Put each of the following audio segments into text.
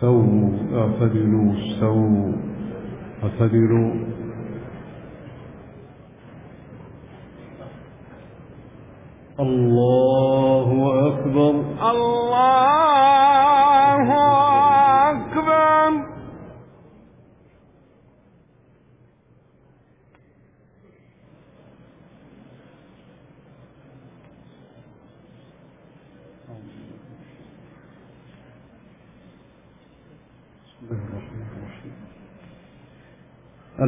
سووا اعتدلوا سووا اعتدلوا الله أكبر. الله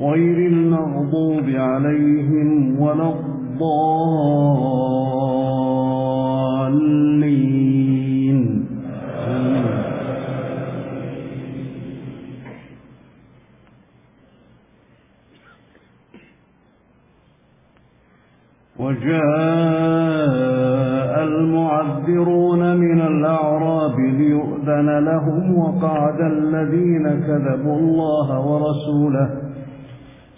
غير المغضوب عليهم ولا الضالين. وجاء المعذرون من الأعراب ليؤذن لهم وقعد الذين كذبوا الله ورسوله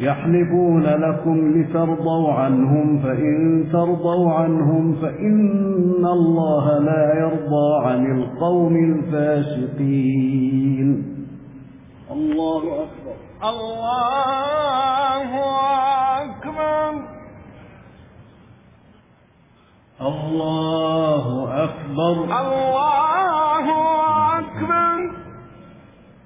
يحلفون لكم لترضوا عنهم فإن ترضوا عنهم فإن الله لا يرضى عن القوم الفاسقين. الله أكبر. الله أكبر. الله أكبر. الله أكبر.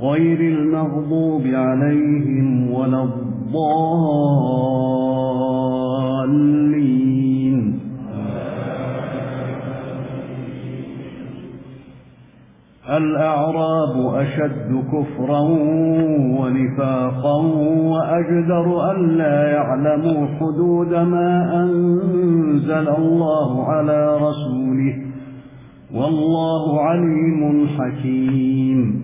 غير المغضوب عليهم ولا الضالين. الأعراب أشد كفرا ونفاقا وأجدر أن لا يعلموا حدود ما أنزل الله على رسوله. والله عليم حكيم.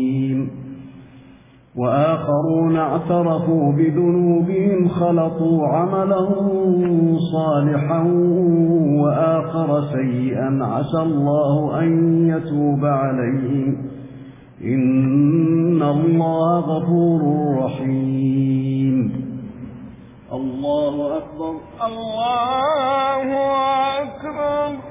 وآخرون اعترفوا بذنوبهم خلطوا عملا صالحا وآخر سيئا. عسى الله أن يتوب عليهم. إن الله غفور رحيم. الله أكبر. الله أكبر.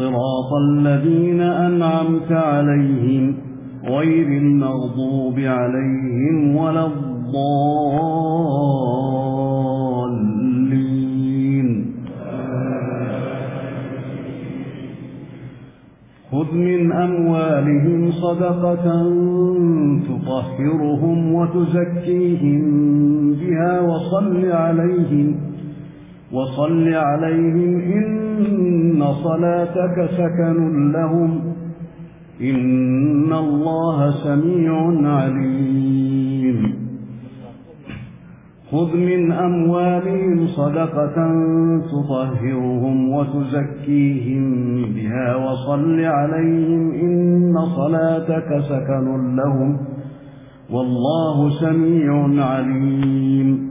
صراط الذين أنعمت عليهم غير المغضوب عليهم ولا الضالين. خذ من أموالهم صدقة تطهرهم وتزكيهم بها وصل عليهم وصل عليهم إن صلاتك سكن لهم إن الله سميع عليم. خذ من أموالهم صدقة تطهرهم وتزكيهم بها وصل عليهم إن صلاتك سكن لهم والله سميع عليم.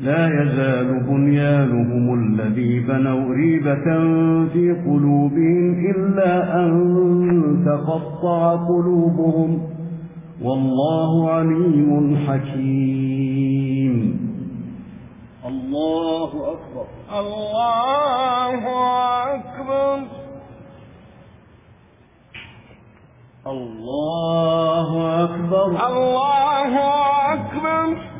لا يزال بنيانهم الذي بنوا ريبة في قلوبهم إلا أن تقطع قلوبهم والله عليم حكيم. الله أكبر. الله أكبر. الله أكبر. الله أكبر.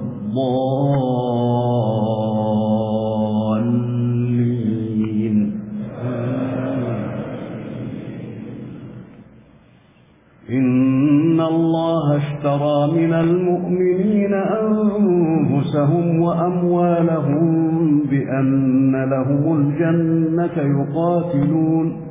الضالين. إن الله اشترى من المؤمنين أنفسهم وأموالهم بأن لهم الجنة يقاتلون.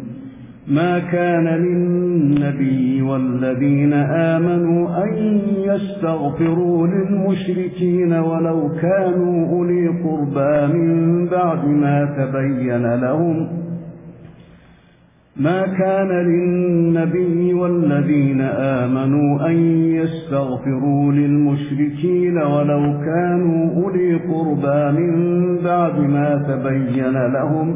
ما كان للنبي والذين آمنوا أن يستغفروا للمشركين ولو كانوا أولي قربى من بعد ما تبين لهم ما كان للنبي والذين آمنوا أن يستغفروا للمشركين ولو كانوا أولي قربى من بعد ما تبين لهم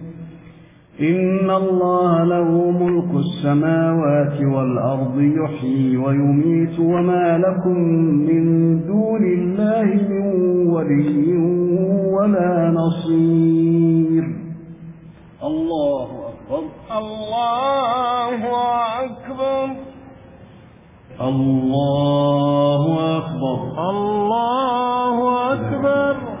إن الله له ملك السماوات والأرض يحيي ويميت وما لكم من دون الله من ولي ولا نصير. الله أكبر. الله أكبر. الله أكبر. الله أكبر.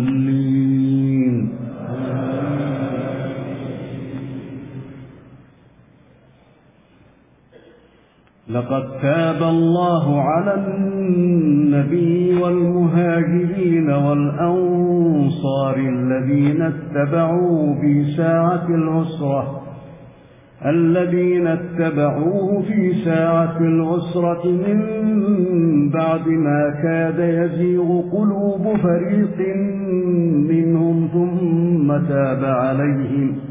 لقد تاب الله على النبي والمهاجرين والأنصار الذين اتبعوا في ساعة العسرة الذين اتبعوه في ساعة العسرة من بعد ما كاد يزيغ قلوب فريق منهم ثم تاب عليهم.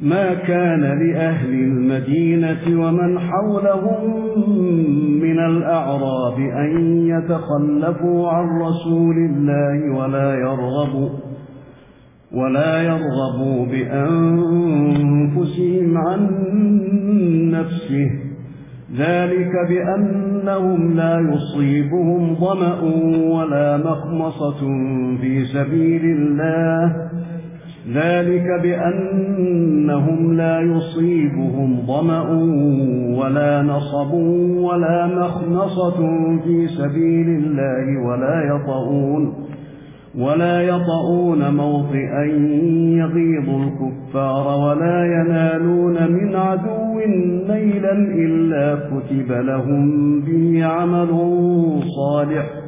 ما كان لأهل المدينة ومن حولهم من الأعراب أن يتخلفوا عن رسول الله ولا يرغبوا ولا يرغبوا بأنفسهم عن نفسه. ذلك بأنهم لا يصيبهم ضمأ ولا مخمصة في سبيل الله. ذلك بأنهم لا يصيبهم ضمأ ولا نصب ولا مخنصة في سبيل الله ولا يطعون ولا يطعون موطئا يغيظ الكفار ولا ينالون من عدو نيلا إلا كتب لهم به عمل صالح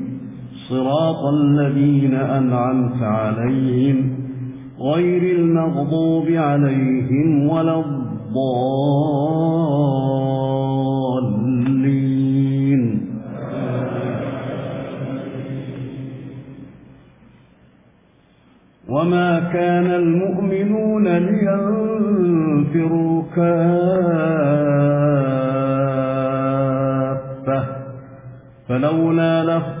صراط الذين أنعمت عليهم غير المغضوب عليهم ولا الضالين. وما كان المؤمنون لينفروا كافة فلولا لفظ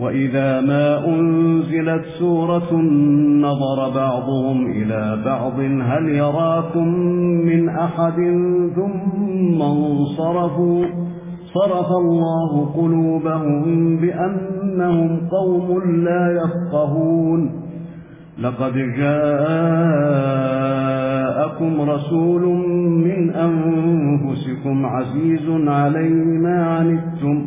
وإذا ما أنزلت سورة نظر بعضهم إلى بعض هل يراكم من أحد ثم انْصَرَفُوا صرف الله قلوبهم بأنهم قوم لا يفقهون لقد جاءكم رسول من أنفسكم عزيز عليه ما عنتم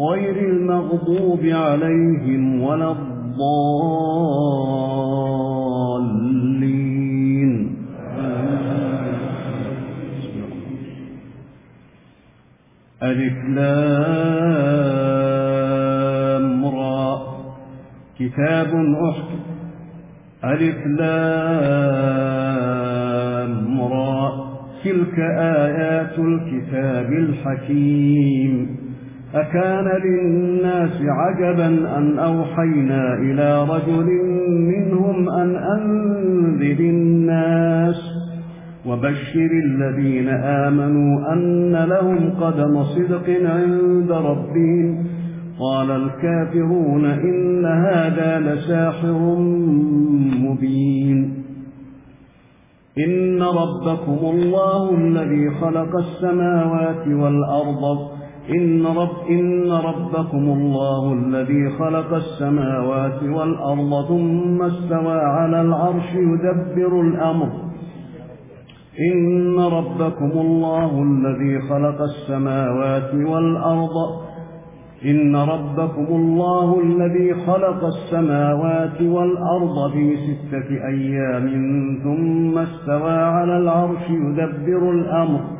غير المغضوب عليهم ولا الضالين. ألف لامرى كتاب أحكم. ألف لامرى تلك آيات الكتاب الحكيم. أكان للناس عجبا أن أوحينا إلى رجل منهم أن أنذر الناس وبشر الذين آمنوا أن لهم قدم صدق عند ربهم قال الكافرون إن هذا لساحر مبين إن ربكم الله الذي خلق السماوات والأرض إن, رب إن ربكم الله الذي خلق السماوات والأرض ثم استوى على العرش يدبر الأمر. إن ربكم الله الذي خلق السماوات والأرض. إن ربكم الله الذي خلق السماوات والأرض في ستة أيام ثم استوى على العرش يدبر الأمر.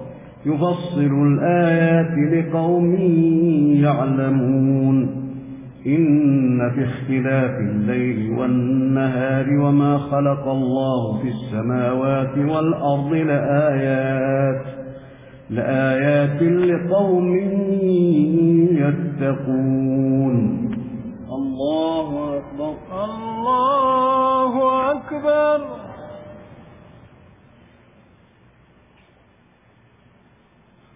يفصل الآيات لقوم يعلمون. إن في اختلاف الليل والنهار وما خلق الله في السماوات والأرض لآيات لآيات لقوم يتقون. الله أكبر. الله أكبر.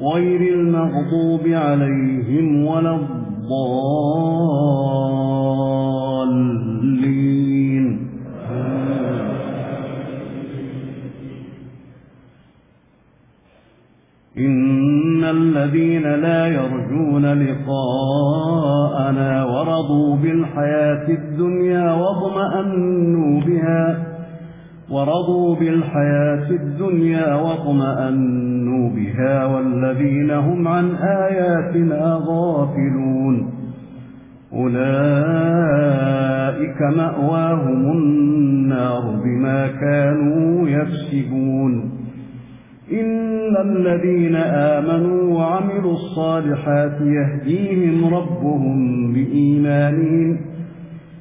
غير المغضوب عليهم ولا الضالين. إن الذين لا يرجون لقاءنا ورضوا بالحياة الدنيا واضمأنوا بها ورضوا بالحياة الدنيا وطمأنوا بها والذين هم عن آياتنا غافلون. أولئك مأواهم النار بما كانوا يفسبون إن الذين آمنوا وعملوا الصالحات يهديهم ربهم بإيمانهم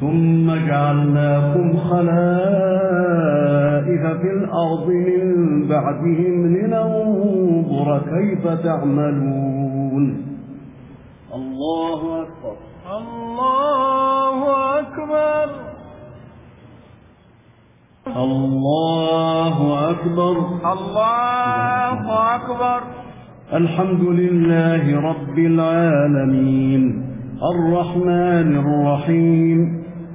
ثم جعلناكم خلائف في الأرض من بعدهم لننظر كيف تعملون. الله أكبر. الله أكبر. الله أكبر. الله أكبر. الحمد لله رب العالمين. الرحمن الرحيم.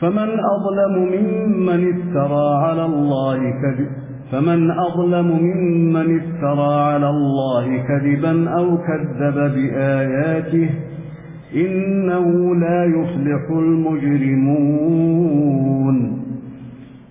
فمن أظلم ممن افترى على الله كذب فمن أظلم ممن افترى على الله كذبا أو كذب بآياته إنه لا يفلح المجرمون.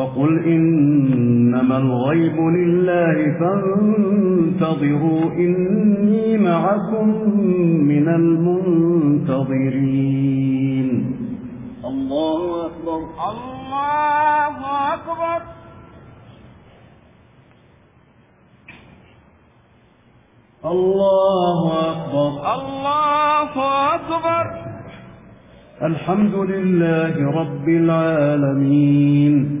فقل إنما الغيب لله فانتظروا إني معكم من المنتظرين الله أكبر الله أكبر الله أكبر الله أكبر الحمد لله رب العالمين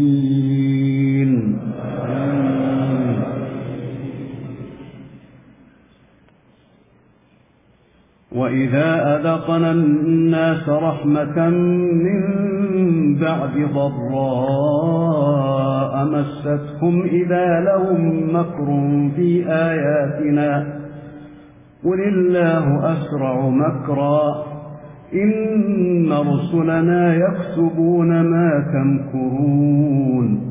وإذا أذقنا الناس رحمة من بعد ضراء مستهم إذا لهم مكر في آياتنا قل الله أسرع مكرا إن رسلنا يكسبون ما تمكرون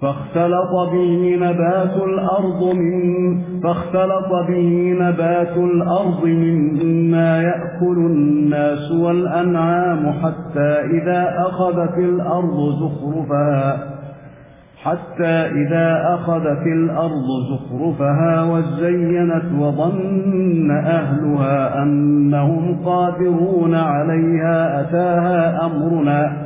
فاختلط به نبات الأرض من فاختلط به نبات الأرض مما يأكل الناس والأنعام حتى إذا أخذت الأرض زخرفها حتى إذا أخذت الأرض زخرفها وزينت وظن أهلها أنهم قادرون عليها أتاها أمرنا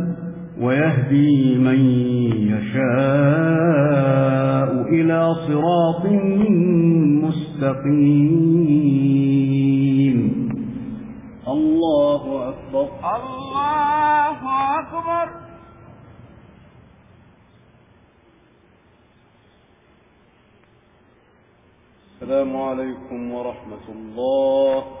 ويهدي من يشاء إلى صراط مستقيم. الله أكبر. الله أكبر. السلام عليكم ورحمة الله.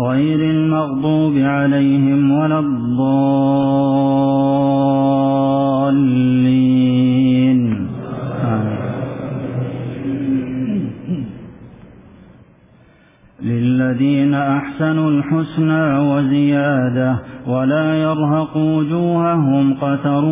غير المغضوب عليهم ولا الضالين. للذين أحسنوا الحسنى وزيادة ولا يرهق وجوههم قتر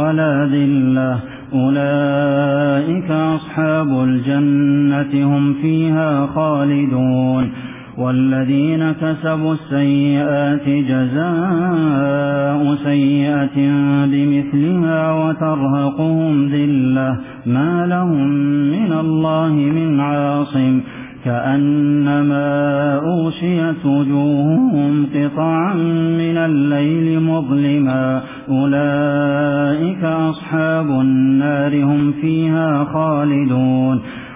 ولا ذلة. أولئك أصحاب الجنة هم فيها خالدون. والذين كسبوا السيئات جزاء سيئة بمثلها وترهقهم ذلة ما لهم من الله من عاصم كأنما أوشيت وجوههم قطعا من الليل مظلما أولئك أصحاب النار هم فيها خالدون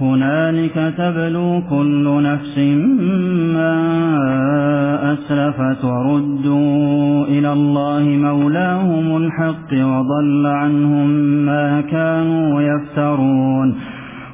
هنالك تبلو كل نفس ما أسرفت وردوا إلى الله مولاهم الحق وضل عنهم ما كانوا يفترون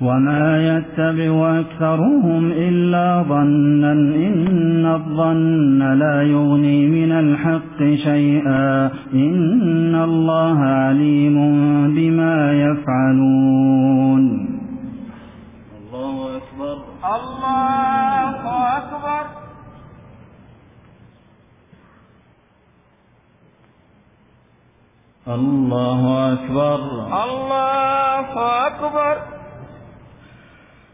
وما يتبع أكثرهم إلا ظنا إن الظن لا يغني من الحق شيئا إن الله عليم بما يفعلون. الله أكبر الله أكبر الله أكبر الله أكبر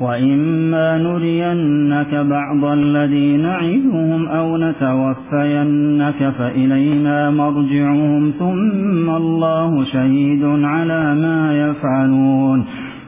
وإما نرينك بعض الَّذِي نعدهم أو نتوفينك فإلينا مرجعهم ثم الله شهيد على ما يفعلون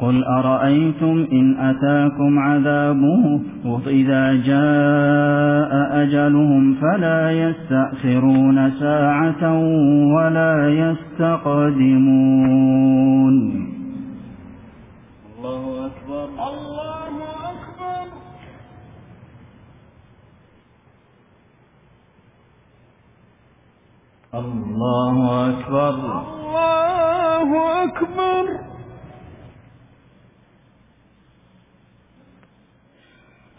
قل أرأيتم إن أتاكم عذابه إذا جاء أجلهم فلا يستأخرون ساعة ولا يستقدمون الله أكبر الله أكبر الله أكبر الله أكبر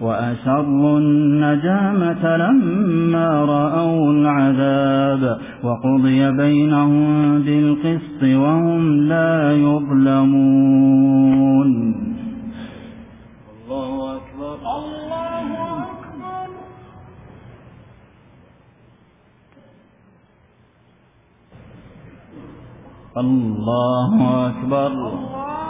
وأسروا النجامة لما رأوا العذاب وقضي بينهم بالقسط وهم لا يظلمون. الله أكبر. الله أكبر. الله أكبر, الله أكبر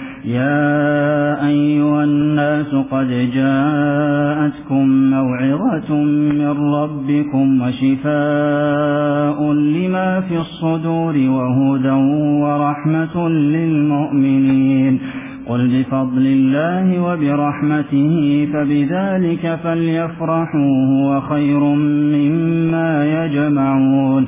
يا أيها الناس قد جاءتكم موعظة من ربكم وشفاء لما في الصدور وهدى ورحمة للمؤمنين. قل بفضل الله وبرحمته فبذلك فليفرحوا وخير مما يجمعون.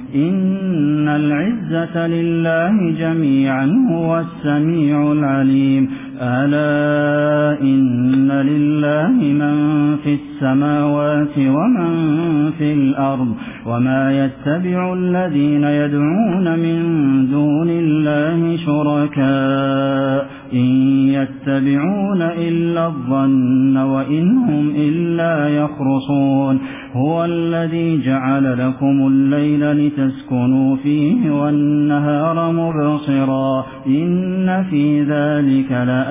إن العزة لله جميعا هو السميع العليم ألا إن لله من في السماوات ومن في الأرض وما يتبع الذين يدعون من دون الله شركاء إن يتبعون إلا الظن وإن هم إلا يخرصون هو الذي جعل لكم الليل لتسكنوا فيه والنهار مبصرا إن في ذلك لآية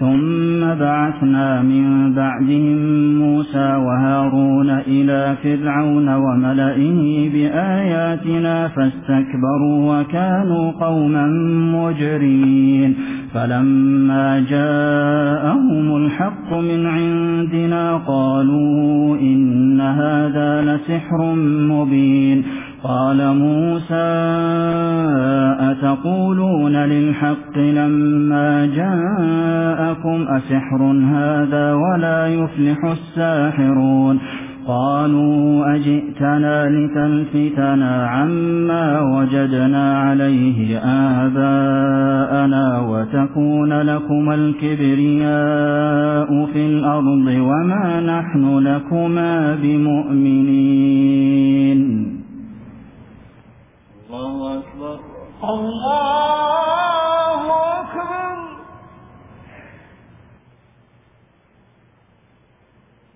ثم بعثنا من بعدهم موسى وهارون إلى فرعون وملئه بآياتنا فاستكبروا وكانوا قوما مجرين فلما جاءهم الحق من عندنا قالوا إن هذا لسحر مبين. قال موسى أتقولون للحق لما جاء لكم أسحر هذا ولا يفلح الساحرون قالوا أجئتنا لتلفتنا عما وجدنا عليه آباءنا وتكون لكم الكبرياء في الأرض وما نحن لكما بمؤمنين الله أكبر. الله أكبر.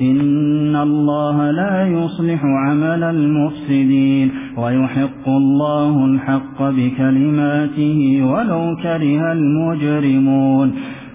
إن الله لا يصلح عمل المفسدين ويحق الله الحق بكلماته ولو كره المجرمون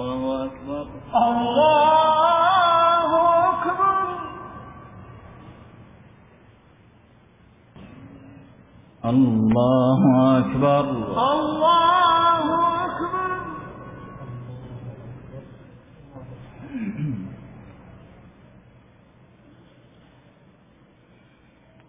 اللہ اکبر۔ اللہ اکبر۔ اللہ اکبر۔ اللہ اکبر۔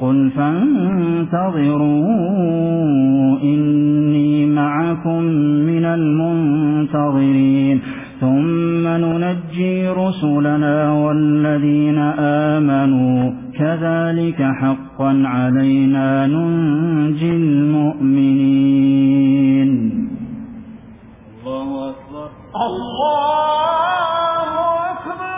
قل فانتظروا إني معكم من المنتظرين. ثم ننجي رسلنا والذين آمنوا. كذلك حقا علينا ننجي المؤمنين. الله أكبر. الله أكبر.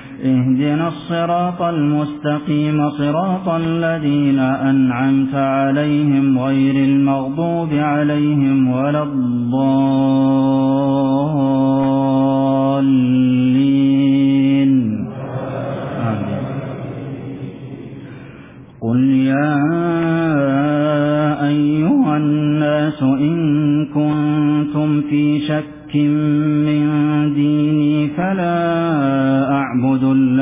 اهدنا الصراط المستقيم صراط الذين أنعمت عليهم غير المغضوب عليهم ولا الضالين. آمين قل يا أيها الناس إن كنتم في شك من ديني فلا أعبد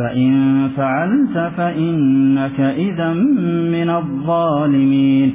فإن فعلت فإنك إذا من الظالمين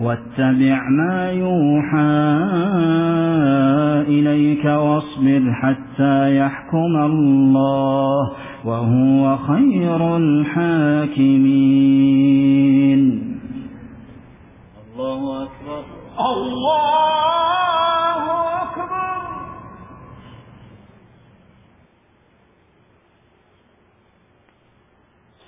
واتبع ما يوحى إليك واصبر حتى يحكم الله وهو خير الحاكمين. الله أكبر. الله أكبر.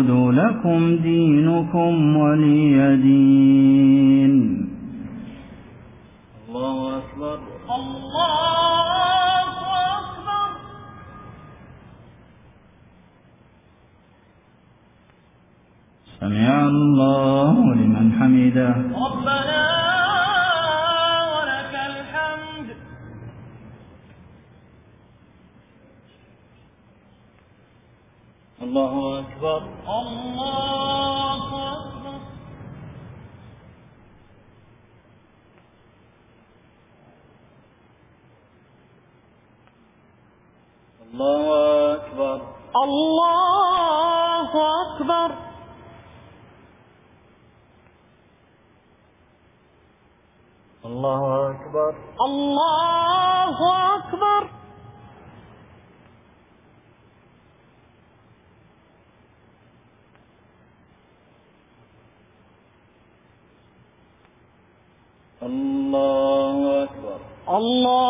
يَكُدُ لَكُمْ دِينُكُمْ وَلِيَ دِينِ. الله أكبر. الله أكبر. سمع الله لمن حمده. ربنا اللہ اکبر اللہ اکبر اللہ اکبر اللہ اکبر اللہ اکبر اللہ اکبر اللہ اکبر اللہ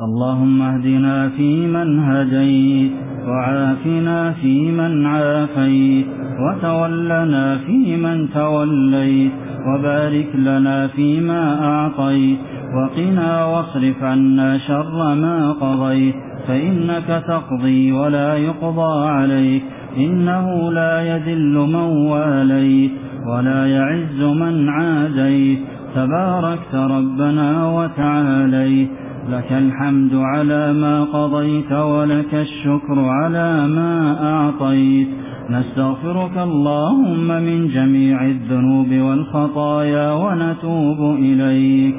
اللهم اهدنا فيمن هديت وعافنا فيمن عافيت وتولنا فيمن توليت وبارك لنا فيما أعطيت وقنا واصرف عنا شر ما قضيت فإنك تقضي ولا يقضى عليك إنه لا يذل من واليت ولا يعز من عاديت تباركت ربنا وتعاليت لك الحمد على ما قضيت ولك الشكر على ما أعطيت. نستغفرك اللهم من جميع الذنوب والخطايا ونتوب إليك.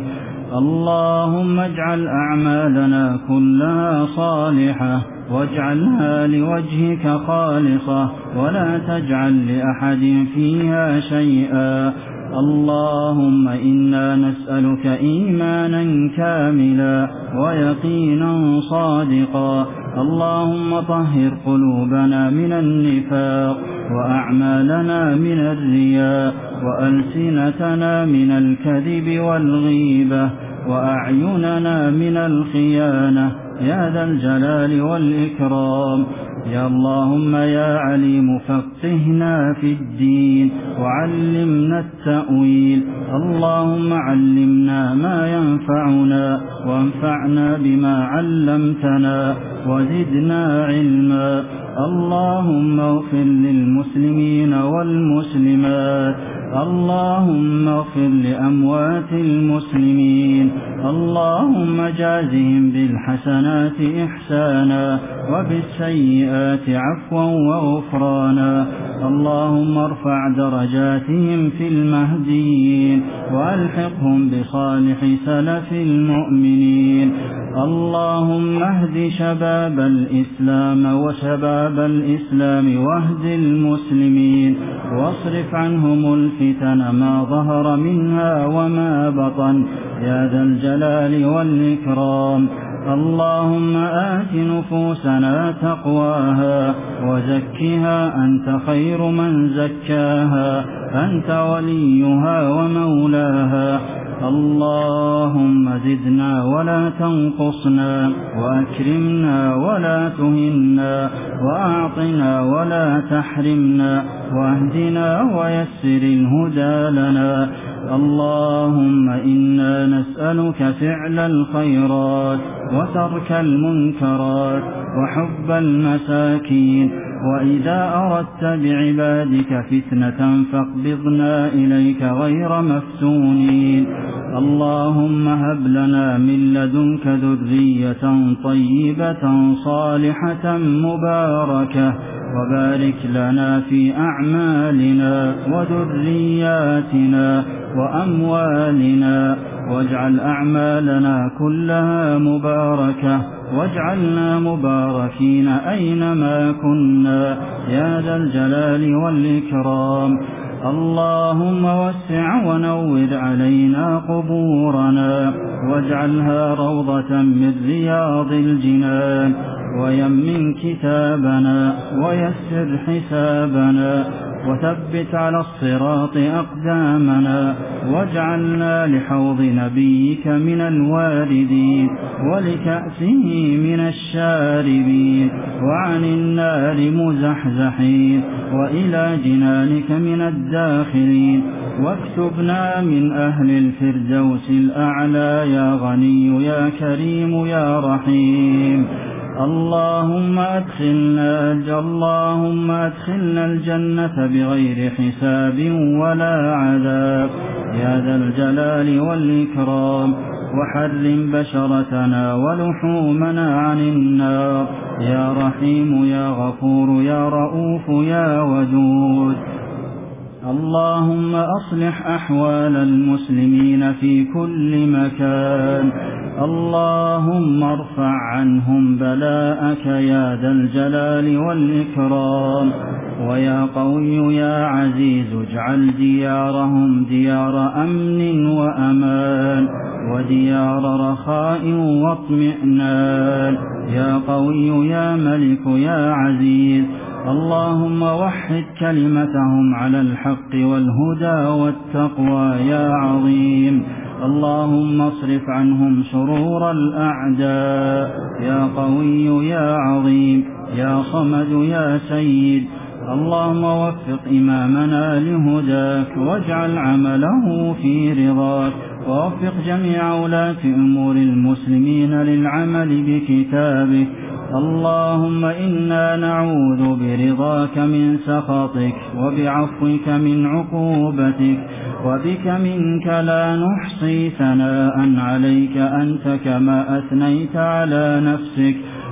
اللهم اجعل أعمالنا كلها صالحة. واجعلها لوجهك خالصة. ولا تجعل لأحد فيها شيئا. اللهم إنا نسألك إيمانا كاملا ويقينا صادقا. اللهم طهر قلوبنا من النفاق وأعمالنا من الرياء وألسنتنا من الكذب والغيبة وأعيننا من الخيانة. يا ذا الجلال والإكرام. يا اللهم يا عليم فقهنا في الدين وعلمنا التأويل. اللهم علمنا ما ينفعنا وانفعنا بما علمتنا. وزدنا علما. اللهم اغفر للمسلمين والمسلمات. اللهم اغفر لأموات المسلمين. اللهم جازهم بالحسنات إحسانا وبالسيئات عفوا وغفرانا. اللهم ارفع درجاتهم في المهديين وألحقهم بصالح سلف المؤمنين. اللهم اهد شباب شباب الإسلام وشباب الإسلام واهد المسلمين واصرف عنهم الفتن ما ظهر منها وما بطن يا ذا الجلال والإكرام اللهم آت نفوسنا تقواها وزكها أنت خير من زكاها أنت وليها ومولاها اللهم زدنا ولا تنقصنا وأكرمنا ولا تهنا وأعطنا ولا تحرمنا واهدنا ويسر الهدى لنا. اللهم إنا نسألك فعل الخيرات وترك المنكرات وحب المساكين. وإذا أردت بعبادك فتنة فاقبضنا إليك غير مفتونين. اللهم هب لنا من لدنك ذرية طيبة صالحة مباركة وبارك لنا في أعمالنا وذرياتنا وأموالنا واجعل أعمالنا كلها مباركة واجعلنا مباركين أينما كنا يا ذا الجلال والإكرام. اللهم وسع ونور علينا قبورنا واجعلها روضة من رياض الجنان ويمن كتابنا ويسر حسابنا وثبت على الصراط أقدامنا واجعلنا لحوض نبيك من الواردين ولكأسه من الشاربين وعن النار مزحزحين وإلى جنانك من الداخلين واكتبنا من أهل الفردوس الأعلى يا غني يا كريم يا رحيم اللهم أدخلنا اللهم أدخلنا الجنة بغير حساب ولا عذاب. يا ذا الجلال والإكرام. وحرم بشرتنا ولحومنا عن النار. يا رحيم يا غفور يا رؤوف يا ودود. اللهم أصلح أحوال المسلمين في كل مكان. اللهم ارفع عنهم بلاءك يا ذا الجلال والإكرام. ويا قوي يا عزيز اجعل ديارهم ديار أمن وأمان. وديار رخاء واطمئنان. يا قوي يا ملك يا عزيز. اللهم وحد كلمتهم على الحق بالحق والهدى والتقوى يا عظيم. اللهم اصرف عنهم شرور الأعداء. يا قوي يا عظيم. يا صمد يا سيد. اللهم وفق إمامنا لهداك واجعل عمله في رضاك ووفق جميع ولاة أمور المسلمين للعمل بكتابك اللهم إنا نعوذ برضاك من سخطك وبعفوك من عقوبتك وبك منك لا نحصي ثناء عليك أنت كما أثنيت على نفسك